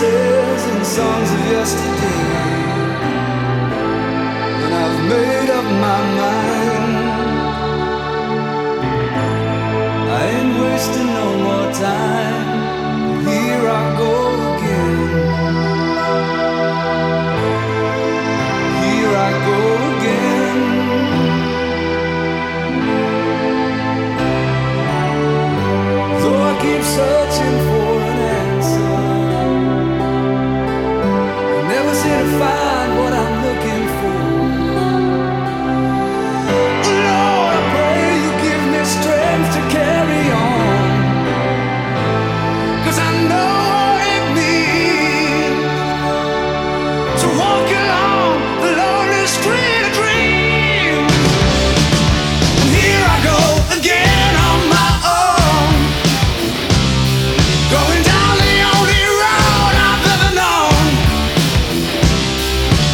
promises and songs of yesterday.